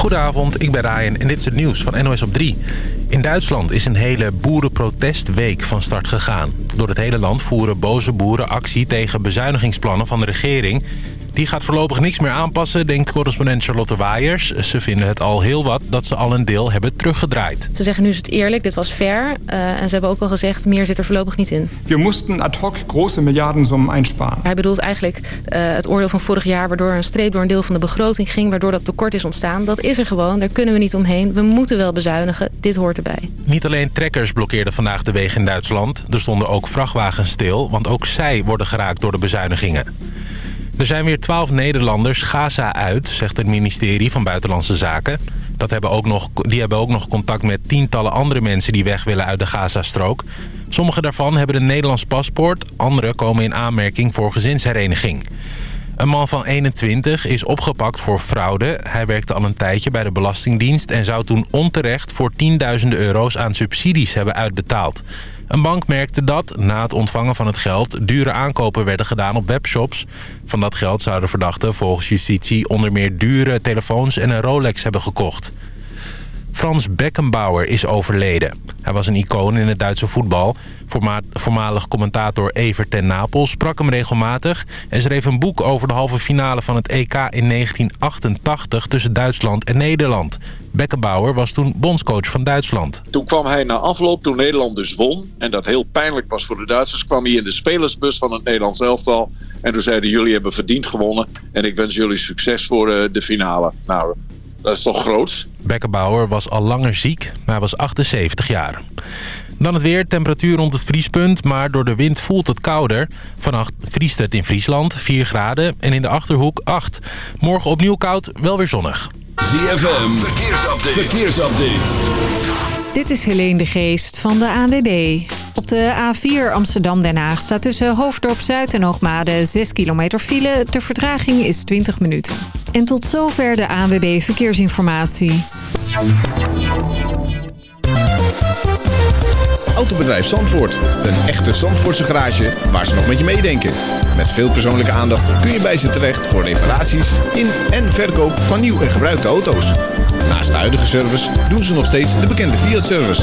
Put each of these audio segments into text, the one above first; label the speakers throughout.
Speaker 1: Goedenavond, ik ben Ryan en dit is het nieuws van NOS op 3. In Duitsland is een hele boerenprotestweek van start gegaan. Door het hele land voeren boze boeren actie tegen bezuinigingsplannen van de regering... Die gaat voorlopig niks meer aanpassen, denkt correspondent Charlotte Waaiers. Ze vinden het al heel wat dat ze al een deel hebben teruggedraaid.
Speaker 2: Ze zeggen nu is het eerlijk, dit was fair. Uh, en ze hebben ook al gezegd, meer zit er voorlopig niet in.
Speaker 3: We moesten ad hoc grote miljarden einsparen.
Speaker 2: Hij bedoelt eigenlijk uh, het oordeel van vorig jaar... waardoor een streep door een deel van de begroting ging... waardoor dat tekort is ontstaan. Dat is er gewoon, daar kunnen we niet omheen. We moeten wel bezuinigen, dit hoort erbij.
Speaker 1: Niet alleen trekkers blokkeerden vandaag de wegen in Duitsland. Er stonden ook vrachtwagens stil, want ook zij worden geraakt door de bezuinigingen. Er zijn weer twaalf Nederlanders Gaza uit, zegt het ministerie van Buitenlandse Zaken. Dat hebben ook nog, die hebben ook nog contact met tientallen andere mensen die weg willen uit de Gazastrook. Sommige daarvan hebben een Nederlands paspoort, andere komen in aanmerking voor gezinshereniging. Een man van 21 is opgepakt voor fraude. Hij werkte al een tijdje bij de Belastingdienst... en zou toen onterecht voor tienduizenden euro's aan subsidies hebben uitbetaald. Een bank merkte dat na het ontvangen van het geld dure aankopen werden gedaan op webshops. Van dat geld zouden verdachten volgens justitie onder meer dure telefoons en een Rolex hebben gekocht. Frans Beckenbauer is overleden. Hij was een icoon in het Duitse voetbal. voormalig commentator Evert ten sprak hem regelmatig... en schreef een boek over de halve finale van het EK in 1988 tussen Duitsland en Nederland. Beckenbauer was toen bondscoach van Duitsland.
Speaker 4: Toen kwam hij na afloop, toen Nederland dus won... en dat heel pijnlijk was voor de Duitsers... kwam hij in de spelersbus van het Nederlands elftal... en toen zeiden jullie hebben verdiend gewonnen... en ik wens jullie succes voor eh, de finale. Nou, dat is toch groot?
Speaker 1: Beckenbauer was al langer ziek, maar hij was 78 jaar. Dan het weer, temperatuur rond het vriespunt, maar door de wind voelt het kouder. Vannacht vriest het in Friesland, 4 graden en in de Achterhoek 8. Morgen opnieuw koud, wel weer zonnig.
Speaker 5: ZFM, verkeersupdate. verkeersupdate.
Speaker 6: Dit is Helene de Geest van de ANWB. Op de A4 Amsterdam-Den Haag staat tussen Hoofddorp Zuid en Hoogmade 6 kilometer file. De vertraging is 20 minuten. En tot zover de ANWB Verkeersinformatie.
Speaker 7: Autobedrijf Zandvoort. Een echte Zandvoortse garage waar ze nog met je meedenken. Met veel persoonlijke aandacht kun je bij ze terecht voor reparaties in en verkoop van nieuw en gebruikte auto's. Naast de huidige service doen ze nog steeds de bekende Fiat-service.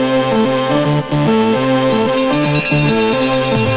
Speaker 8: Música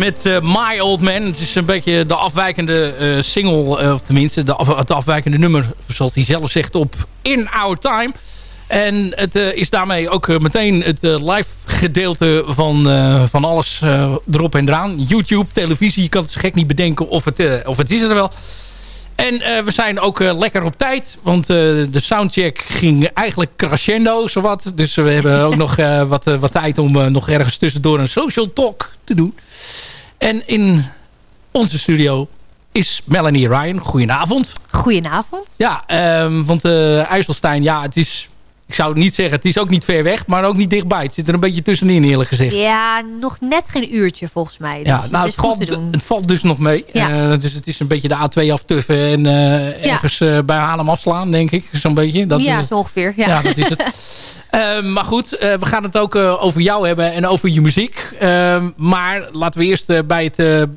Speaker 8: met eh, My Old Man. Het is een beetje de afwijkende eh, single, eh, of tenminste de het afwijkende nummer, zoals hij zelf zegt, op In Our Time. En het is daarmee ook meteen het live gedeelte van, van alles erop en eraan. YouTube, televisie, je kan het zo gek niet bedenken of het, of het is er wel. En we zijn ook lekker op tijd. Want de soundcheck ging eigenlijk crescendo, zowat. Dus we hebben ook nog wat, wat tijd om nog ergens tussendoor een social talk te doen. En in onze studio is Melanie Ryan. Goedenavond.
Speaker 9: Goedenavond.
Speaker 8: Ja, um, want IJsselstein, ja, het is ik zou niet zeggen, het is ook niet ver weg, maar ook niet dichtbij. Het zit er een beetje tussenin eerlijk gezegd.
Speaker 9: Ja, nog net geen uurtje volgens mij. Dus
Speaker 8: ja, nou, het, valt, het valt dus nog mee. Ja. Uh, dus het is een beetje de A2 aftuffen en uh, ergens uh, bij Haarlem afslaan, denk ik. Zo'n beetje.
Speaker 9: Dat ja, zo ongeveer. Ja, ja
Speaker 8: dat is het. maar goed, we gaan het ook over jou hebben en over je muziek. maar laten we eerst bij het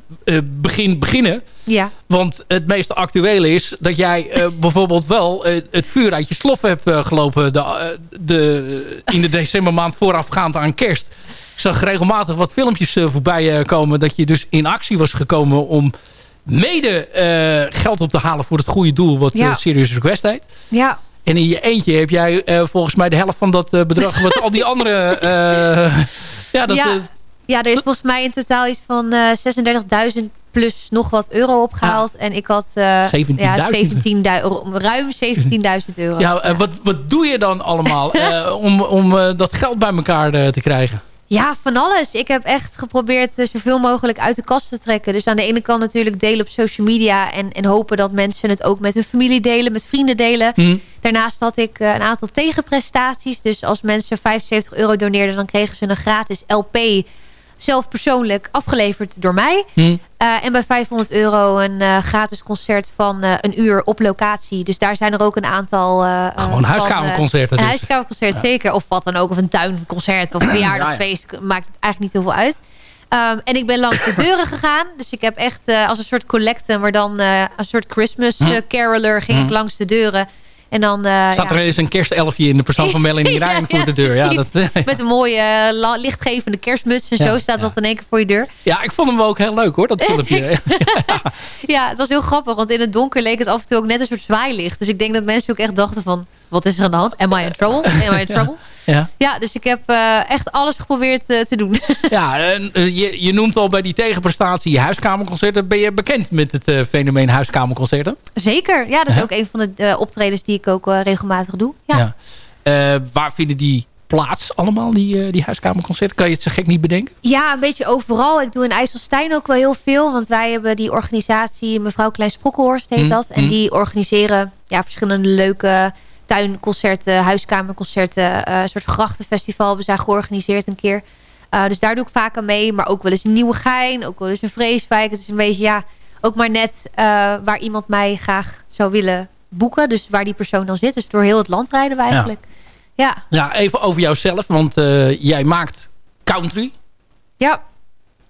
Speaker 8: begin beginnen.
Speaker 9: Ja.
Speaker 8: Want het meest actuele is dat jij bijvoorbeeld wel het vuur uit je slof hebt gelopen de, de, in de decembermaand voorafgaand aan kerst. Ik zag regelmatig wat filmpjes voorbij komen dat je dus in actie was gekomen om mede geld op te halen voor het goede doel wat ja. Serious Request heet.
Speaker 9: Ja.
Speaker 8: En in je eentje heb jij volgens mij de helft van dat bedrag wat al die andere...
Speaker 9: ja, dat, ja. ja, er is volgens mij in totaal iets van 36.000 plus nog wat euro opgehaald. En ik had uh,
Speaker 8: 17
Speaker 9: ja, 17 ruim 17.000 euro.
Speaker 8: Ja, uh, wat, wat doe je dan allemaal uh, om, om dat geld bij elkaar te krijgen?
Speaker 9: Ja, van alles. Ik heb echt geprobeerd zoveel mogelijk uit de kast te trekken. Dus aan de ene kant natuurlijk delen op social media... en, en hopen dat mensen het ook met hun familie delen, met vrienden delen. Mhm. Daarnaast had ik een aantal tegenprestaties. Dus als mensen 75 euro doneerden... dan kregen ze een gratis LP zelf persoonlijk afgeleverd door mij. Hm. Uh, en bij 500 euro een uh, gratis concert van uh, een uur op locatie. Dus daar zijn er ook een aantal...
Speaker 8: Gewoon huiskamerconcerten.
Speaker 9: Een dus. huiskamerconcert, zeker. Of wat dan ook. Of een tuinconcert of een. Ja, ja. Maakt eigenlijk niet heel veel uit. Um, en ik ben langs de deuren gegaan. Dus ik heb echt als een soort collecte... maar dan een soort Christmas hm. caroler ging hm. ik langs de deuren... En dan, uh,
Speaker 8: Staat er eens een kerstelfje in de persoon van Melanie Rijn voor de deur. Ja, dat,
Speaker 9: Met een mooie uh, lichtgevende kerstmuts en zo staat dat in één keer voor je deur.
Speaker 8: Ja, ik vond hem ook heel leuk hoor, dat filmpje.
Speaker 9: ja, het was heel grappig, want in het donker leek het af en toe ook net een soort zwaailicht. Dus ik denk dat mensen ook echt dachten van, wat is er aan de hand? Am I in trouble? Am I in trouble? Ja. ja, dus ik heb uh, echt alles geprobeerd uh, te doen.
Speaker 8: ja, en, uh, je, je noemt al bij die tegenprestatie huiskamerconcerten. Ben je bekend met het fenomeen huiskamerconcerten?
Speaker 9: Zeker, ja, dat is ook een van de optredens die ik ook regelmatig doe. Ja.
Speaker 8: ja. waar vinden die plaats allemaal, die, die huiskamerconcerten? Kan je het zo gek niet bedenken?
Speaker 9: Ja, een beetje overal. Ik doe in IJsselstein ook wel heel veel. Want wij hebben die organisatie Mevrouw Klein Sprokkelhorst heet mm, dat. En mm. die organiseren ja, verschillende leuke tuinconcerten, huiskamerconcerten, uh, een soort grachtenfestival hebben zij georganiseerd een keer. Uh, dus daar doe ik vaak aan mee. Maar ook wel eens een nieuwe gein, ook wel eens een vreeswijk. Het is een beetje, ja, ook maar net uh, waar iemand mij graag zou willen boeken. Dus waar die persoon dan zit. Dus door heel het land rijden we eigenlijk. Ja,
Speaker 8: ja. ja even over jouzelf, want jij maakt country.
Speaker 9: Ja,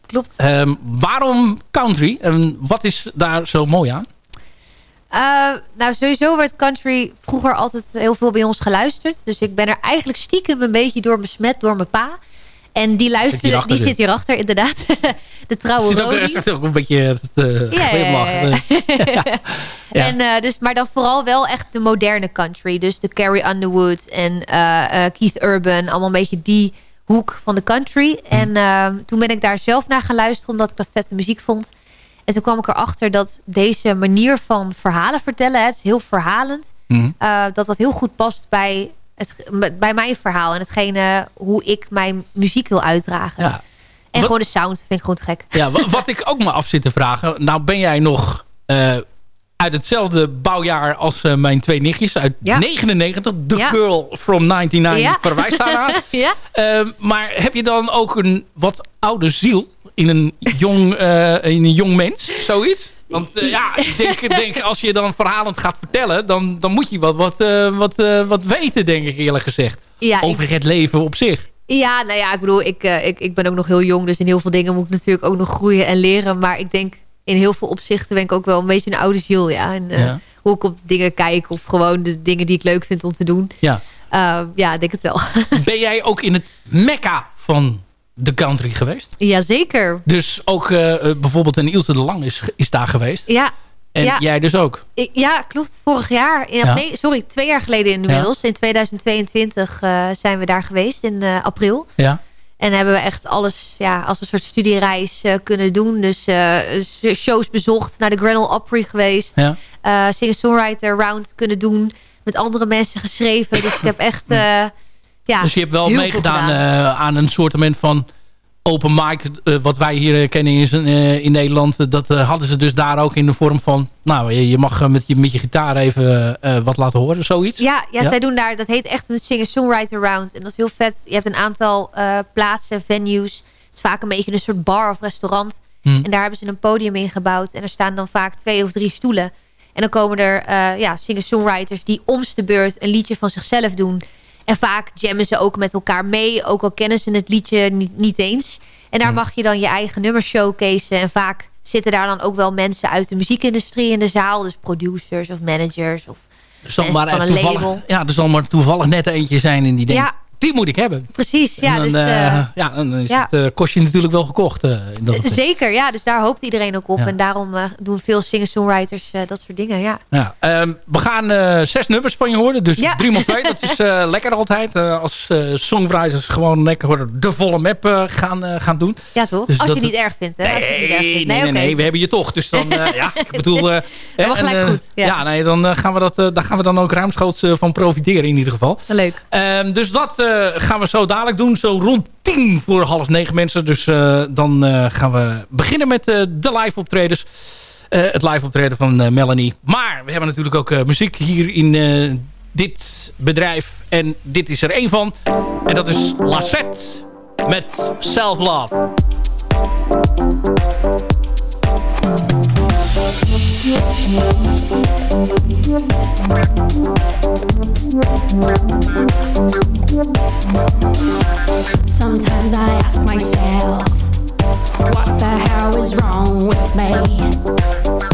Speaker 9: klopt.
Speaker 8: Um, waarom country en wat is daar zo mooi aan?
Speaker 9: Uh, nou, sowieso werd country vroeger altijd heel veel bij ons geluisterd. Dus ik ben er eigenlijk stiekem een beetje door besmet door mijn pa. En die luisterde, die zit hierachter inderdaad. de trouwe zit
Speaker 8: Rodi. Zit ook een beetje te ja, ja,
Speaker 9: ja, En, uh, dus, maar dan vooral wel echt de moderne country. Dus de Carrie Underwood en uh, Keith Urban. Allemaal een beetje die hoek van de country. En ehm, toen ben ik daar zelf naar gaan luisteren. Omdat ik dat vette muziek vond. En toen kwam ik erachter dat deze manier van verhalen vertellen... het is heel verhalend... Mhm. Uh, dat dat heel goed past bij, het, bij mijn verhaal... en hetgene hoe ik mijn muziek wil uitdragen. Ja. En gewoon de sound vind ik gewoon gek.
Speaker 8: Ja, wat ik ook me af zit te vragen... nou ben jij nog... Uh, uit hetzelfde bouwjaar als uh, mijn twee nichtjes uit ja. 99. The ja. Girl from 99 ja. verwijst daarna. ja. Maar heb je dan ook een wat oude ziel? In een jong, uh, in een jong mens, zoiets? Want uh, ja, ik denk, denk, als je dan verhalend gaat vertellen... dan, dan moet je wat, wat, uh, wat, wat weten, denk ik eerlijk gezegd. Ja, over ik... het leven op zich.
Speaker 9: Ja, nou ja, ik bedoel, ik, ik, ik ben ook nog heel jong... dus in heel veel dingen moet ik natuurlijk ook nog groeien en leren. Maar ik denk, in heel veel opzichten ben ik ook wel een beetje een oude ziel, ja. En ja. hoe ik op dingen kijk of gewoon de dingen die ik leuk vind om te doen.
Speaker 8: Ja,
Speaker 9: ja, ik denk het wel.
Speaker 8: Ben jij ook in het mekka van de country geweest.
Speaker 9: Jazeker.
Speaker 8: Dus ook eh, eh, bijvoorbeeld een Ilse de Lang is, is daar geweest.
Speaker 9: Ja.
Speaker 8: En
Speaker 9: ja.
Speaker 8: jij dus ook.
Speaker 9: Ik- Ja, klopt. Vorig jaar. In,
Speaker 8: Ja.
Speaker 9: Nee, sorry, twee jaar geleden inmiddels. In 2022 eh, zijn we daar geweest in april.
Speaker 8: Ja.
Speaker 9: En hebben we echt alles ja, als een soort studiereis kunnen doen. Dus shows bezocht, naar de Grand Ole Opry geweest.
Speaker 8: Ja.
Speaker 9: singer-songwriter round kunnen doen. Met andere mensen geschreven. Dus ik heb echt... ja,
Speaker 8: dus je hebt wel meegedaan
Speaker 9: gedaan.
Speaker 8: eh, aan een soortement van open mic. eh, wat wij hier eh, kennen in, Nederland. Dat hadden ze dus daar ook in de vorm van... Nou, je, je mag met, je, met je gitaar even wat laten horen. Zoiets.
Speaker 9: Ja, ja,
Speaker 8: Ja?
Speaker 9: zij doen daar, dat heet echt een singer-songwriter round. En dat is heel vet. Je hebt een aantal plaatsen, venues. Het is vaak een beetje een soort bar of restaurant.
Speaker 8: Hmm.
Speaker 9: En daar hebben ze een podium in gebouwd. En er staan dan vaak twee of drie stoelen. En dan komen er ja, singer-songwriters die omste beurt een liedje van zichzelf doen. En vaak jammen ze ook met elkaar mee. Ook al kennen ze het liedje niet, niet eens. En daar mag je dan je eigen nummers showcaseen. En vaak zitten daar dan ook wel mensen uit de muziekindustrie in de zaal. Dus producers of managers of
Speaker 8: Er zal, maar,
Speaker 9: van een
Speaker 8: toevallig,
Speaker 9: label.
Speaker 8: ja, er zal maar toevallig net eentje zijn in die denkt...
Speaker 9: Ja.
Speaker 8: Die moet ik hebben.
Speaker 9: Precies, ja.
Speaker 8: en dan,
Speaker 9: dus,
Speaker 8: eh, ja, dan is
Speaker 9: ja.
Speaker 8: het eh, kostje natuurlijk wel gekocht. in dat.
Speaker 9: Zeker, ja. Dus daar hoopt iedereen ook op.
Speaker 8: Ja.
Speaker 9: En daarom doen veel singer-songwriters dat soort dingen, ja.
Speaker 8: Ja, ehm, we gaan zes nummers van je horen. Dus. 3 x 2, dat is lekker altijd. als songwriters gewoon lekker de volle map gaan, gaan doen.
Speaker 9: Ja, toch?
Speaker 8: Dus
Speaker 9: Als je het niet erg vindt, hè? Als je niet erg
Speaker 8: Nee,
Speaker 9: vindt.
Speaker 8: nee, nee, nee, we hebben je toch. Dus dan, ja, ik bedoel...
Speaker 9: wel gelijk
Speaker 8: en,
Speaker 9: goed, ja.
Speaker 8: nee, dan, gaan we dat, daar gaan we dan ook ruimschoots van profiteren in ieder geval.
Speaker 9: Leuk.
Speaker 8: Ehm, dus dat gaan we zo dadelijk doen. Zo rond tien voor half negen mensen. Dus eh, dan eh, gaan we beginnen met eh, de live optredens. Eh, het live optreden van eh, Melanie. Maar we hebben natuurlijk ook eh, muziek hier in eh, dit bedrijf. En dit is er één van. En dat is Lassette met Self Love.
Speaker 5: Myself, what the hell is wrong with me?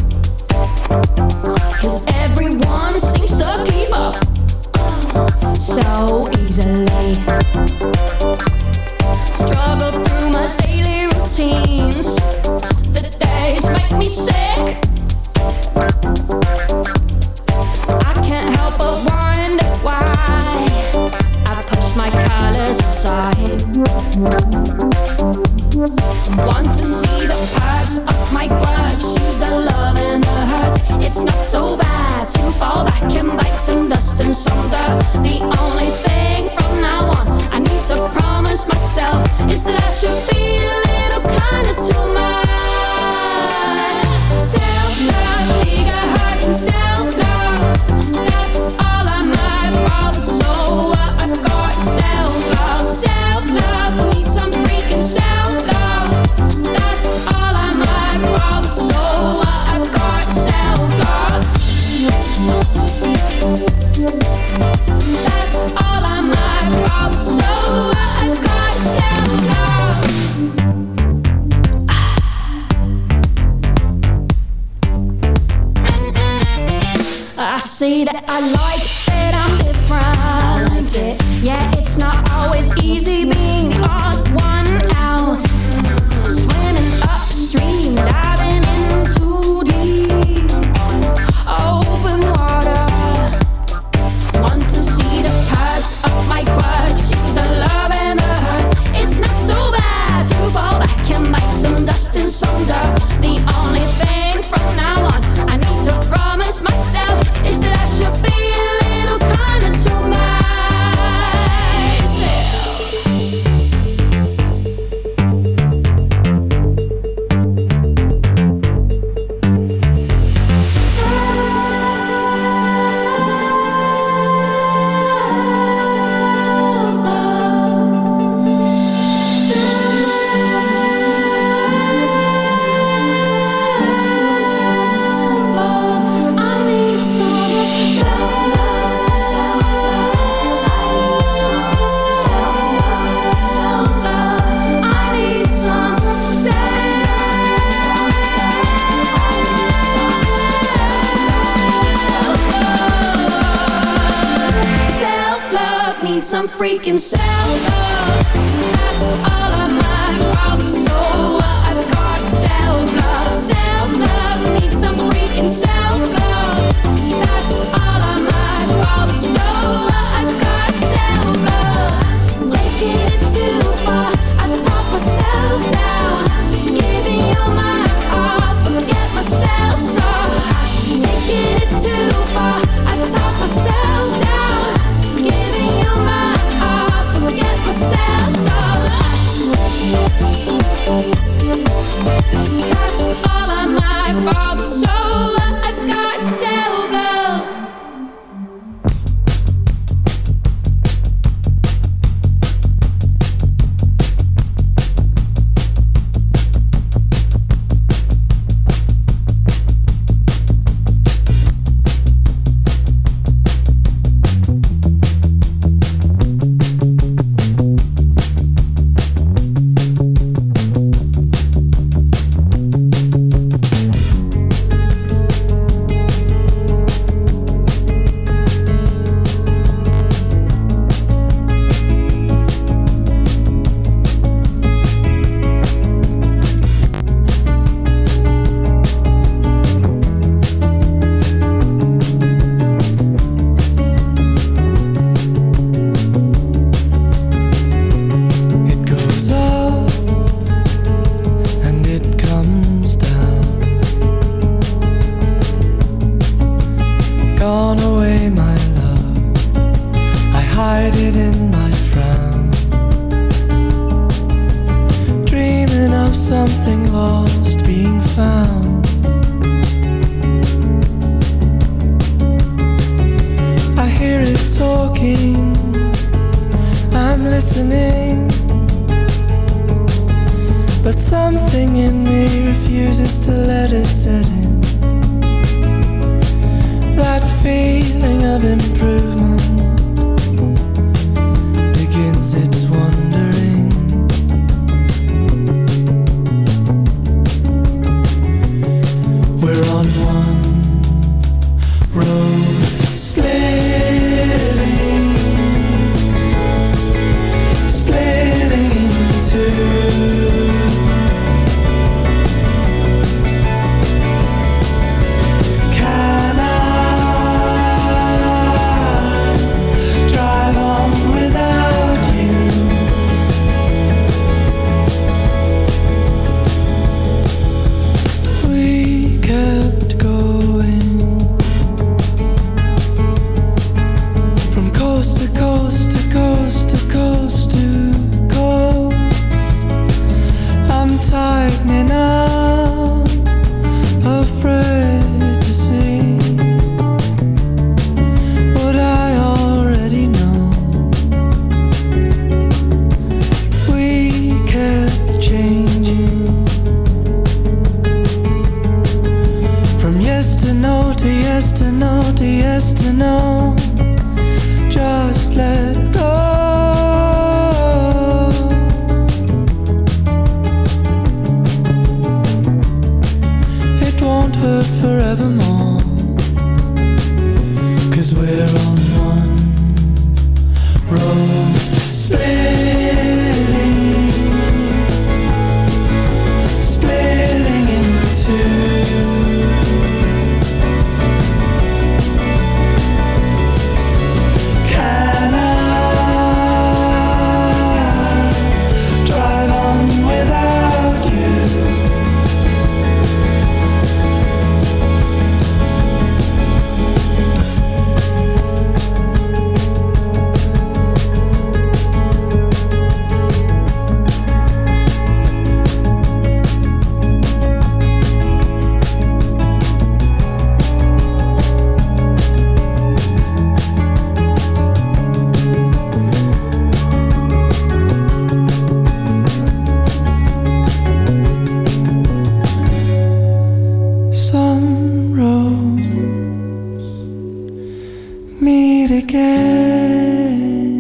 Speaker 10: Meet again.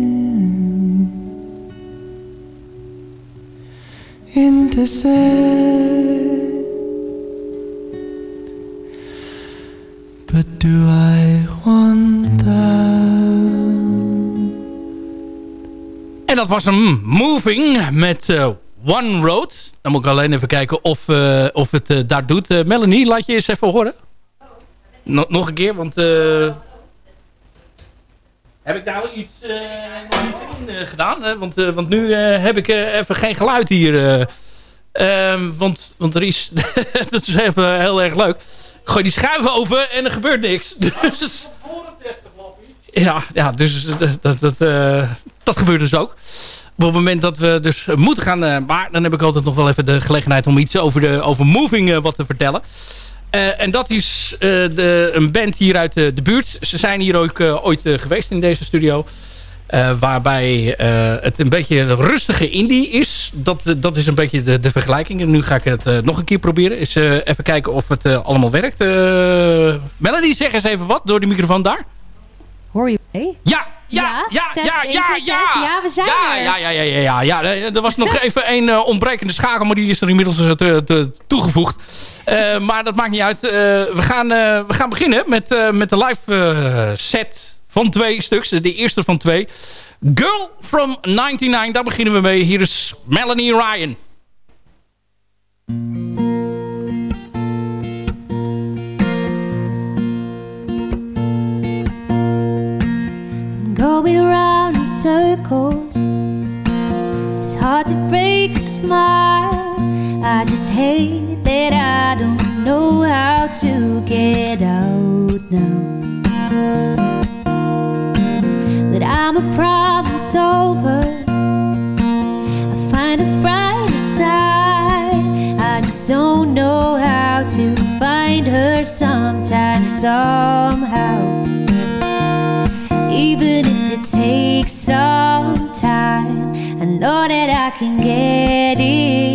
Speaker 10: But do I want?
Speaker 8: En dat was een Moving met eh, One Road. Dan moet ik alleen even kijken of, eh, of het eh, daar doet. Melanie, laat je eens even horen. No- nog een keer, want... heb ik nou iets niet erin eh, gedaan? hè? want, eh, want nu heb ik even geen geluid hier. eh. Ehm, want, want er is... dat is even heel erg leuk. Ik gooi die schuiven open en er gebeurt niks. Dus... Ja, ja dus dat, dat, dat, dat gebeurt dus ook. het moment dat we dus moeten gaan... maar dan heb ik altijd nog wel even de gelegenheid om iets over, de, over Moving wat te vertellen. Eh, en dat is eh, de, een band hier uit de, de buurt. Ze zijn hier ook eh, ooit eh, geweest in deze studio. Eh, waarbij eh, het een beetje rustige indie is. Dat, dat is een beetje de, de vergelijking. En nu ga ik het eh, nog een keer proberen. Is, eh, even kijken of het eh, allemaal werkt. Eh Melanie, zeg eens even wat door de microfoon daar.
Speaker 11: Hoor je mee?
Speaker 8: Ja, ja, ja, ja, ja, ja.
Speaker 11: test. Ja, we zijn
Speaker 8: ja,
Speaker 11: er.
Speaker 8: Ja, ja, ja, ja, ja, ja. Er was nog even een eh, ontbrekende schakel, maar die is er inmiddels eh, te, te- toegevoegd. Eh, maar dat maakt niet uit. Eh, we, gaan, eh, we gaan beginnen met, met de live set van twee stuks. De eerste van twee. Girl from 99, daar beginnen we mee. Hier is Melanie Ryan.
Speaker 12: Going round in circles. It's hard to break a smile. I just hate that I don't know how to get out now. But I'm a problem solver. I find a brighter side. I just don't know how to find her sometimes, somehow. Even if it takes some time, I know that I can get it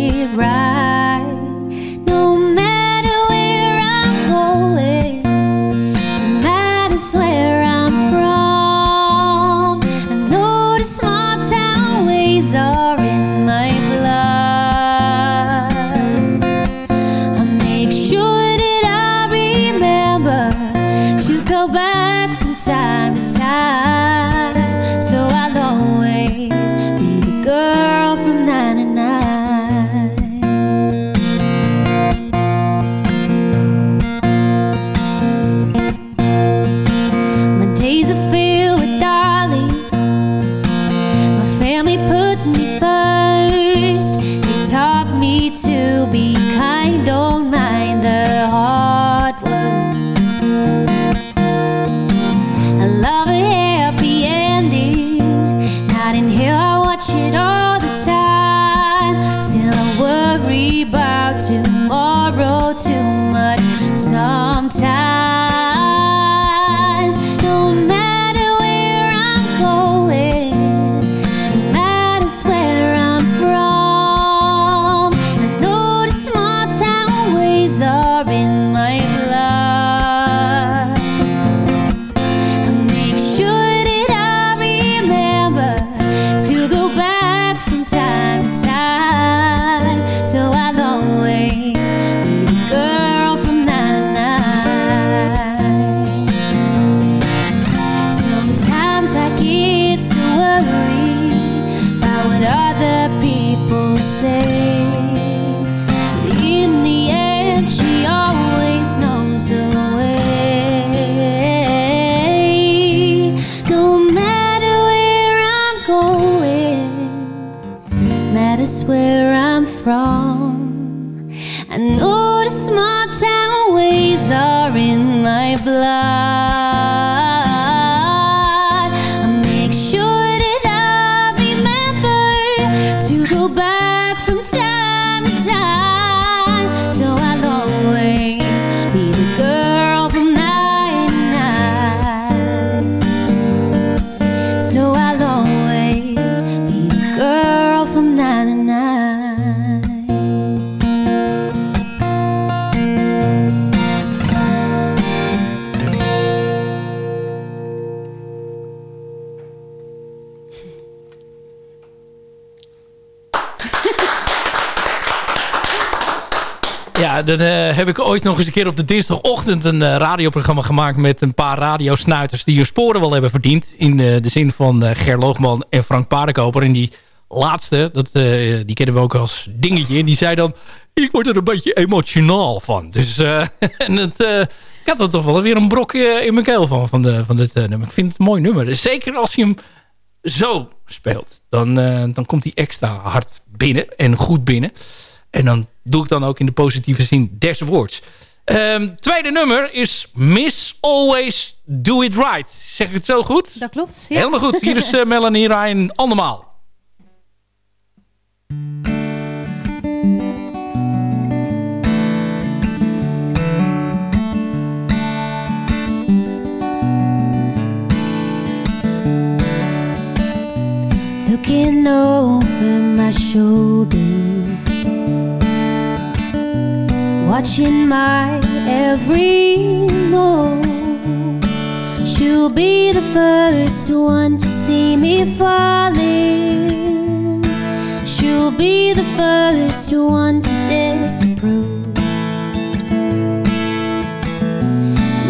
Speaker 8: keer op de dinsdagochtend een eh, radioprogramma gemaakt met een paar radiosnuiters die hun sporen wel hebben verdiend. In eh, de zin van eh, Ger Loogman en Frank Paardenkoper. En die laatste, dat, die kennen we ook als dingetje. En die zei dan, ik word er een beetje emotionaal van. Dus en het, ik had er toch wel weer een brok eh, in mijn keel van, van, de, van dit nummer. Ik vind het een mooi nummer. Zeker als je hem zo speelt. Dan, dan komt hij extra hard binnen en goed binnen. En dan doe ik dan ook in de positieve zin des woords. Ehm, tweede nummer is Miss Always Do It Right. Zeg ik het zo goed?
Speaker 11: Dat klopt. Ja.
Speaker 8: Helemaal goed. Hier is uh, Melanie Ryan andermaal.
Speaker 12: Looking over my shoulder watching my every move. She'll be the first one to see me falling. She'll be the first one to disapprove.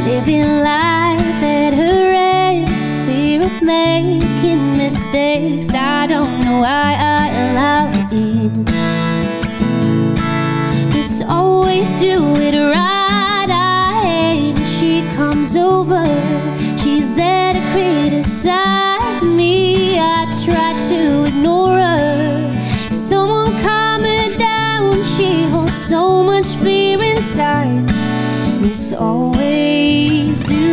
Speaker 12: Living life at her age, fear of making mistakes. I don't know why I allow it. Do it right. I she comes over. She's there to criticize me. I try to ignore her. Someone calm her down. She holds so much fear inside. Miss always do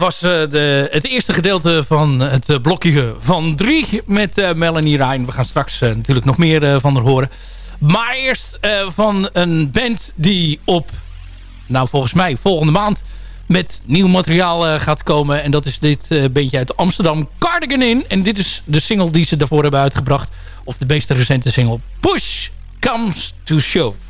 Speaker 12: was
Speaker 8: eh, de, het eerste gedeelte van het eh, blokje van drie met eh, Melanie Rijn. We gaan straks natuurlijk nog meer van haar horen. Maar eerst van een band die op, nou volgens mij volgende maand met nieuw materiaal gaat komen. En dat is dit bandje uit Amsterdam, Cardigan In. En dit is de single die ze daarvoor hebben uitgebracht. Of de meest recente single, Push Comes to Shove.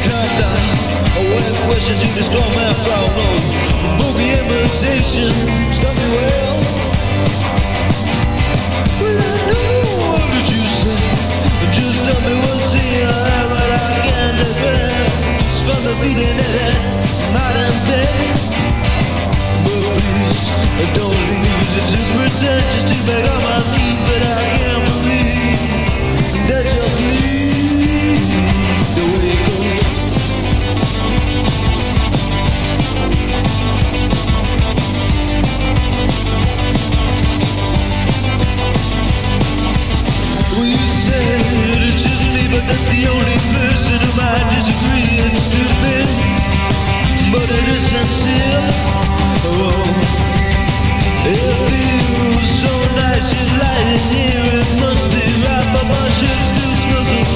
Speaker 13: down. A wet question to the storm and. No, bogey invitation, stop me well. Well, I know what did you say? Just tell me what's here, what I can declare. Just from the beating of that night and day. But please, don't leave it to pretend just to beg on my knees. that's the only person who I disagree and stupid. But it is sincere. Oh, it feels so nice and light in here. It must be right, but my shirt still
Speaker 8: smells of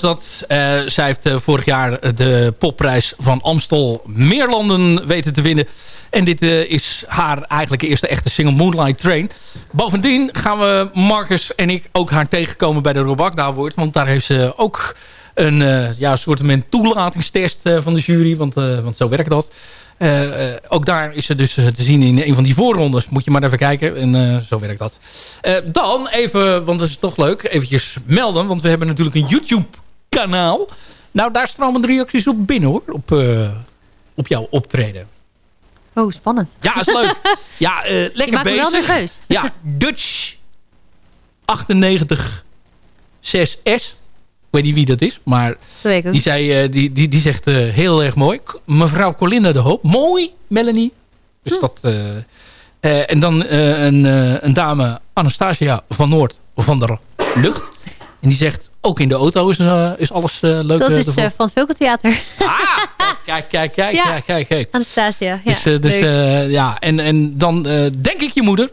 Speaker 8: was. Eh, zij heeft eh, vorig jaar de popprijs van Amstel Meerlanden weten te winnen. En dit eh, is haar eigenlijk eerste echte single Moonlight Train. Bovendien gaan we Marcus en ik ook haar tegenkomen bij de Robak Award. Want daar heeft ze ook een ja, soort toelatingstest van de jury. Want, want zo werkt dat. Ook daar is ze dus te zien in een van die voorrondes. Moet je maar even kijken. En zo werkt dat. dan even, want dat is toch leuk, eventjes melden. Want we hebben natuurlijk een YouTube kanaal. Nou, daar stromen de reacties op binnen hoor. Op, op jouw optreden.
Speaker 9: Oh, spannend.
Speaker 8: Ja, is leuk. ja, lekker
Speaker 9: je maakt
Speaker 8: bezig.
Speaker 9: Me wel nerveus.
Speaker 8: Ja, Dutch 98 6S weet niet wie dat is, maar die, zei, uh, die, die, die zegt heel erg mooi. Mevrouw Colinda de Hoop. Mooi, Melanie. Dus hm. dat... En dan een, een dame, Anastasia van Noord van der Lucht. En die zegt, ook in de auto is, is alles leuk.
Speaker 9: Dat is van het Veukeltheater.
Speaker 8: Ah, kijk, kijk, kijk, ja. kijk, kijk, kijk.
Speaker 9: Anastasia, ja.
Speaker 8: Dus, dus ja, en, en dan denk ik je moeder,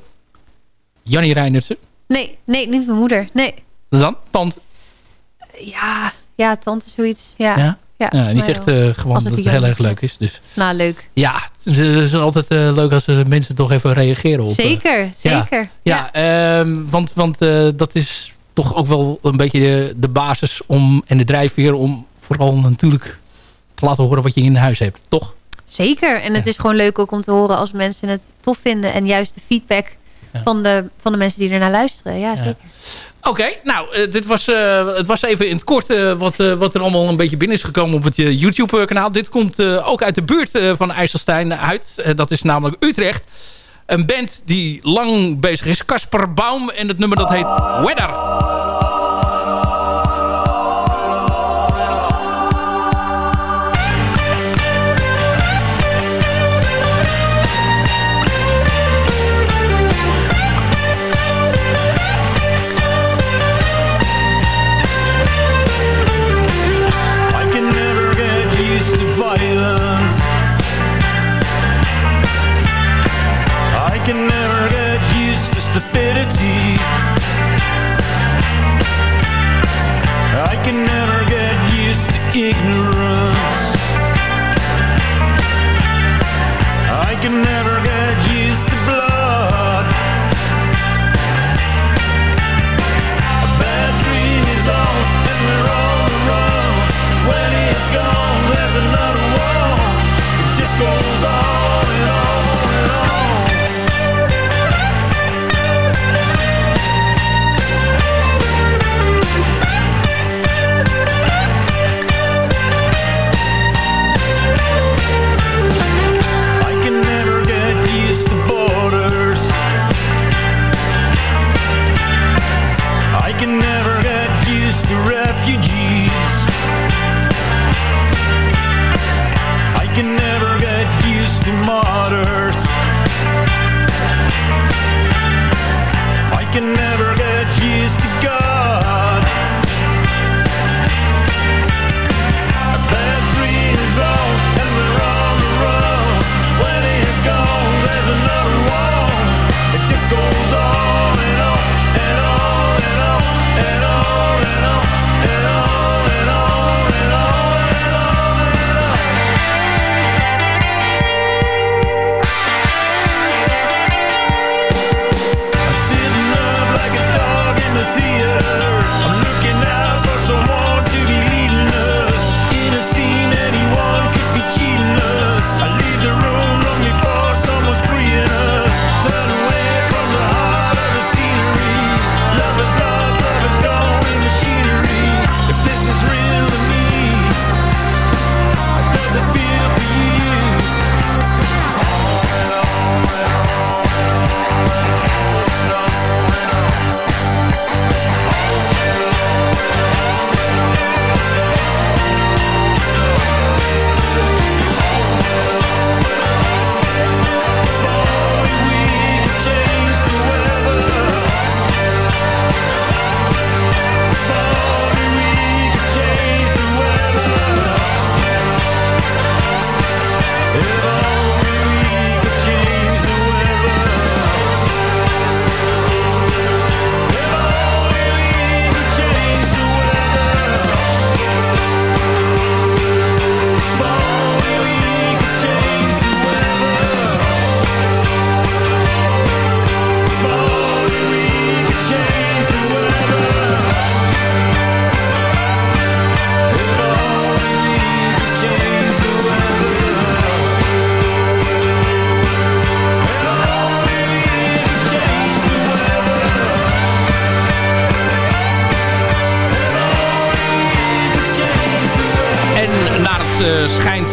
Speaker 8: Jannie Reinertsen.
Speaker 9: Nee, nee, niet mijn moeder, nee.
Speaker 8: Dan, tante
Speaker 9: ja, ja, tante zoiets. Ja.
Speaker 8: ja? Ja, ja en die zegt uh, gewoon dat het heel erg leuk is. Dus.
Speaker 9: Nou, leuk.
Speaker 8: Ja, het is altijd uh, leuk als de mensen toch even reageren op.
Speaker 9: Zeker, zeker.
Speaker 8: Ja, ja. Um, want, want dat is toch ook wel een beetje de, de basis om en de drijfveer om vooral natuurlijk te laten horen wat je in huis hebt, toch?
Speaker 9: Zeker. En het is gewoon leuk ook om te horen als mensen het tof vinden en juist de feedback van, de, van de mensen die ernaar luisteren. Ja, zeker.
Speaker 8: Oké, nou, uh, dit was, uh, het was even in het kort uh, wat, wat er allemaal een beetje binnen is gekomen op het YouTube-kanaal. Dit komt ook uit de buurt van IJsselstein uit. dat is namelijk Utrecht. Een band die lang bezig is, Casper Baum. En het nummer dat heet Weather. can never
Speaker 14: get used to stupidity. I can never get used to ignorance. I can never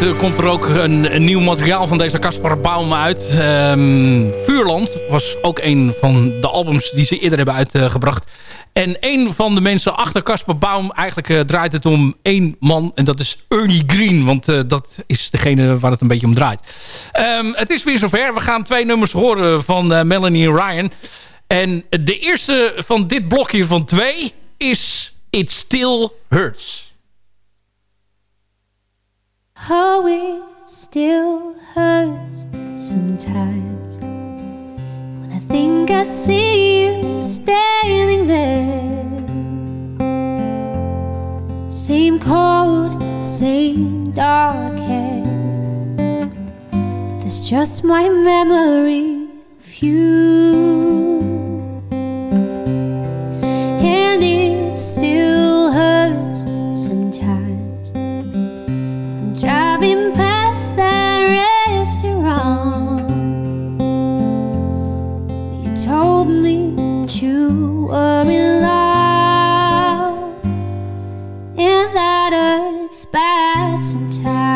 Speaker 8: eh, eh, komt er ook een, nieuw materiaal van deze Caspar Baum uit. Um, Vuurland was ook een van de albums die ze eerder hebben uitgebracht. En een van de mensen achter Caspar Baum, eigenlijk draait het om één man. En dat is Ernie Green, want dat is degene waar het een beetje om draait. Um, het is weer zover. We gaan twee nummers horen van Melanie Ryan. En de eerste van dit blokje van twee is It Still Hurts.
Speaker 12: Oh, it still hurts sometimes when I think I see you standing there. Same cold, same dark hair. But just my memory of you. Were in love, and that hurts bad sometimes.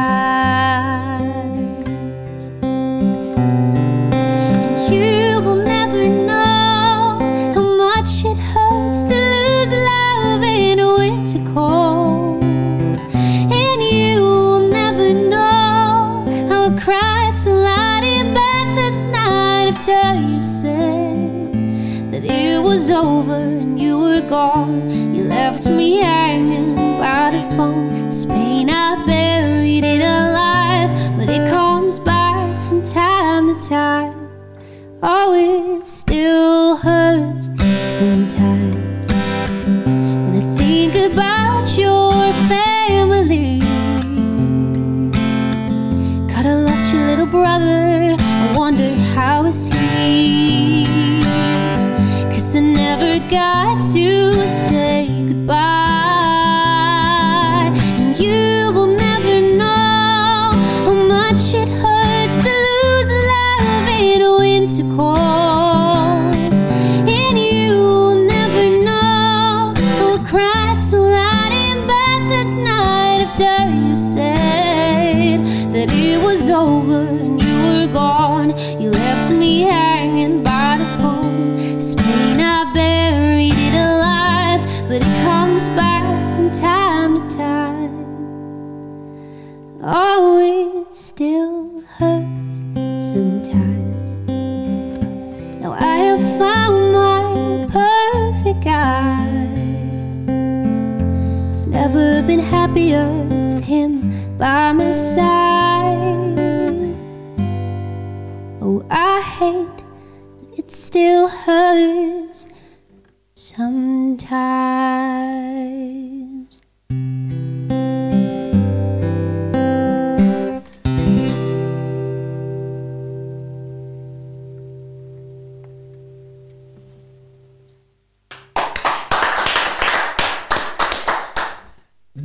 Speaker 12: Sometimes.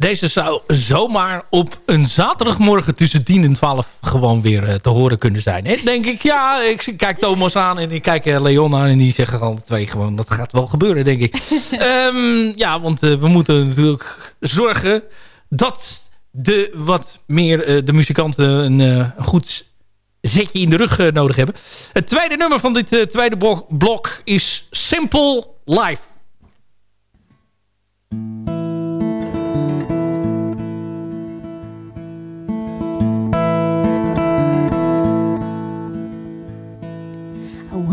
Speaker 8: Deze zou zomaar op een zaterdagmorgen tussen 10 en 12 gewoon weer eh, te horen kunnen zijn. En denk ik, ja, ik kijk Thomas aan en ik kijk eh, Leon aan en die zeggen alle twee gewoon, dat gaat wel gebeuren, denk ik. Ehm, ja, want eh, we moeten natuurlijk zorgen dat de wat meer de muzikanten een goed zetje in de rug nodig hebben. Het tweede nummer van dit tweede blok is Simple Life.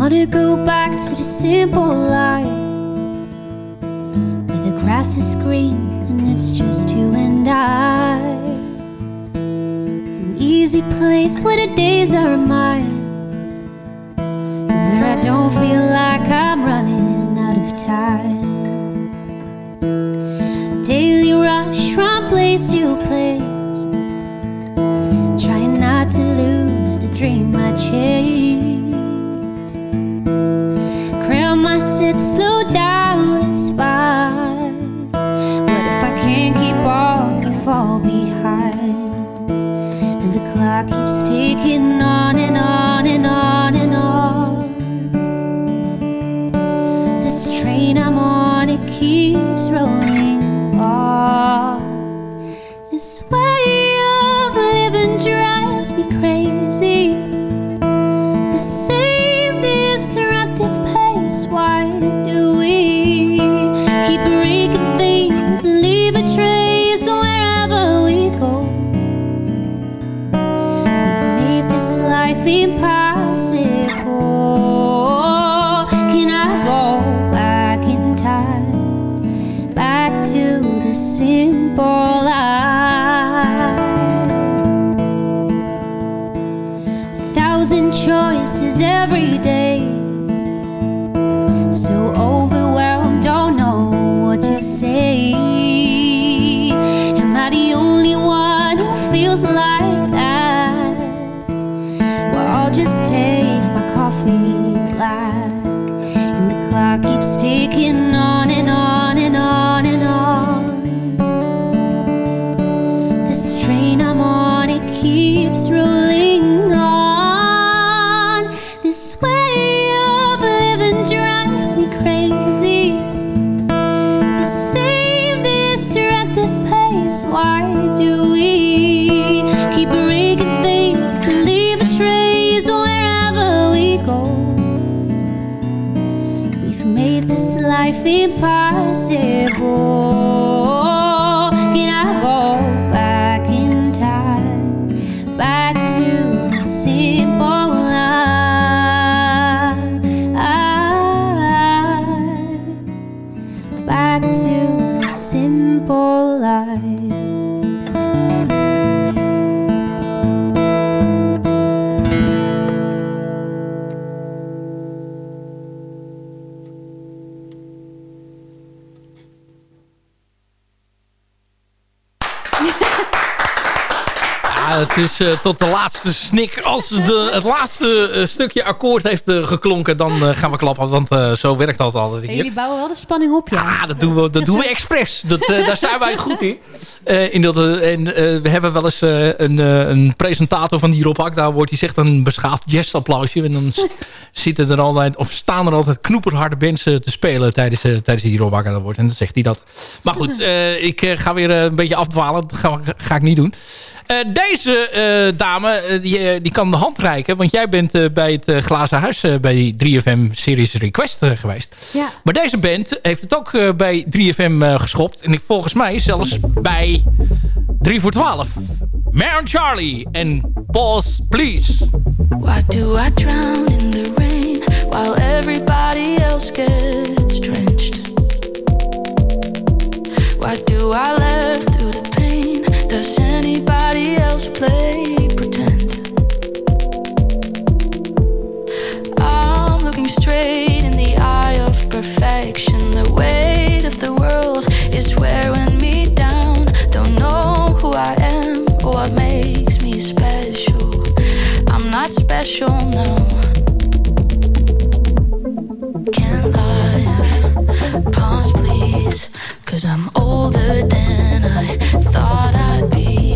Speaker 12: Wanna go back to the simple life where the grass is green and it's just you and I. An easy place where the days are mine, where I don't feel like I'm running out of time. Daily rush from place to place, trying not to lose the dream I chase. Ticking on and on and on and on. This train I'm on, it keeps rolling on. This way of living drives me crazy.
Speaker 8: Het is eh, tot de laatste snik. Als de, het laatste eh, stukje akkoord heeft eh, geklonken, dan gaan we klappen. Want zo werkt dat altijd
Speaker 9: En
Speaker 8: hier.
Speaker 9: jullie bouwen wel de spanning op, ja.
Speaker 8: Ja, dat doen we, dat doen we expres. Dat, daar zijn wij goed in. In dat, en we hebben wel eens een, een presentator van die Rob. Daar wordt hij zegt een beschaafd jazzapplausje. En dan zitten er altijd, of staan er altijd knoeperharde mensen te spelen tijdens, tijdens die Rob woord. En dan zegt hij dat. Maar goed, ik ga weer een beetje afdwalen. Dat ga, ga ik niet doen. Eh, deze eh, dame, eh, die, die kan de hand reiken. Want jij bent eh, bij het Glazen Huis eh, bij 3FM Series Request geweest.
Speaker 9: Ja.
Speaker 8: Maar deze band heeft het ook eh, bij 3FM eh, geschopt. En ik, volgens mij zelfs bij 3 voor 12. Maren Charlie en Pause Please.
Speaker 15: Why do I drown in the rain while everybody else gets drenched? Why do I laugh through the else pretend? I'm looking straight in the eye of perfection. The weight of the world is wearing me down. Don't know who I am or what makes me special. I'm not special now. Can life pause, please? Cause I'm older than I thought I'd be.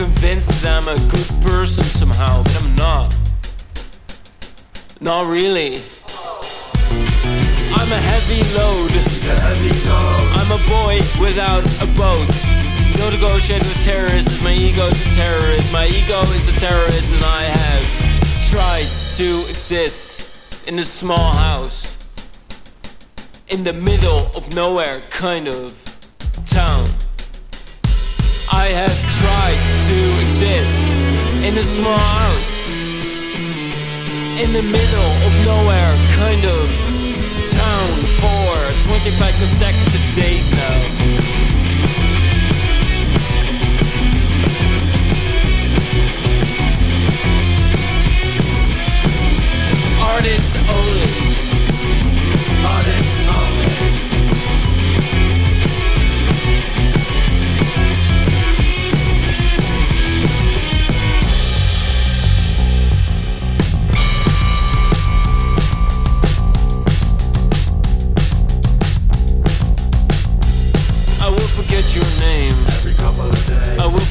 Speaker 16: convinced that I'm a good person somehow, but I'm not. Not really. I'm a heavy load. I'm a boy without a boat. No negotiate with terrorists. My ego's a terrorist. My ego is a terrorist, and I have tried to exist in a small house in the middle of nowhere, kind of town. I have tried to exist in a small house in the middle of nowhere, kind of town for 25 consecutive days now. Artists only. Artists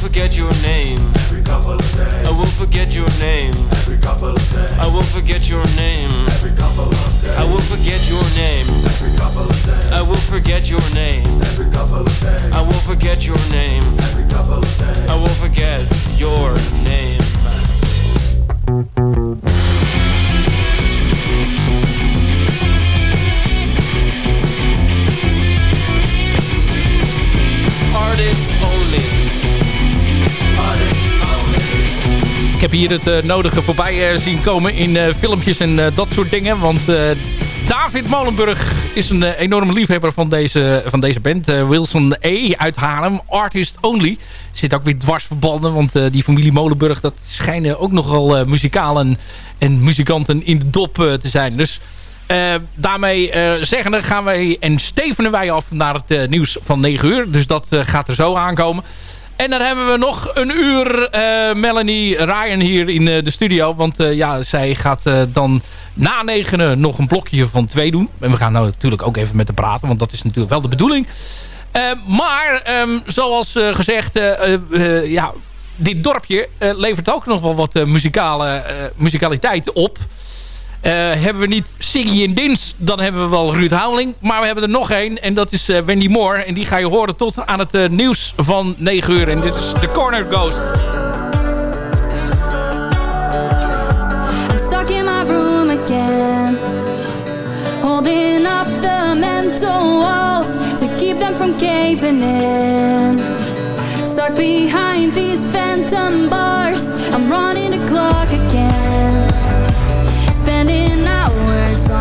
Speaker 16: forget your name. Every couple of days. I will forget your name. Every couple of days. I will forget your name. Every couple of days. I will forget your name. Every couple of days. I will forget your name. Every couple of days. I will forget your name. Every couple of days. I will forget your name.
Speaker 8: Ik heb hier het eh, nodige voorbij eh, zien komen in eh, filmpjes en dat soort dingen. Want David Molenburg is een enorme liefhebber van deze, van deze band. Wilson E. uit Haarlem, Artist Only. Zit ook weer dwars verbonden, want die familie Molenburg... dat schijnen ook nogal eh, muzikalen en muzikanten in de dop te zijn. Dus daarmee zeggende gaan wij en stevenen wij af naar het nieuws van 9 uur. Dus dat gaat er zo aankomen. En dan hebben we nog een uur eh, Melanie Ryan hier in eh, de studio. Want eh, ja, zij gaat dan na negenen nog een blokje van twee doen. En we gaan nou natuurlijk ook even met haar praten. Want dat is natuurlijk wel de bedoeling. Maar ehm, zoals gezegd, ja, dit dorpje levert ook nog wel wat muzikale, muzikaliteit op. Eh, hebben we niet Siggy in Dins, dan hebben we wel Ruud Houweling. Maar we hebben er nog één en dat is eh, Wendy Moore. En die ga je horen tot aan het eh, nieuws van 9 uur. En dit is The Corner Ghost.
Speaker 17: Stuck in my room again. Holding up the mental walls to keep them from caving in. Stuck behind these phantom bars. I'm
Speaker 5: running the clock again.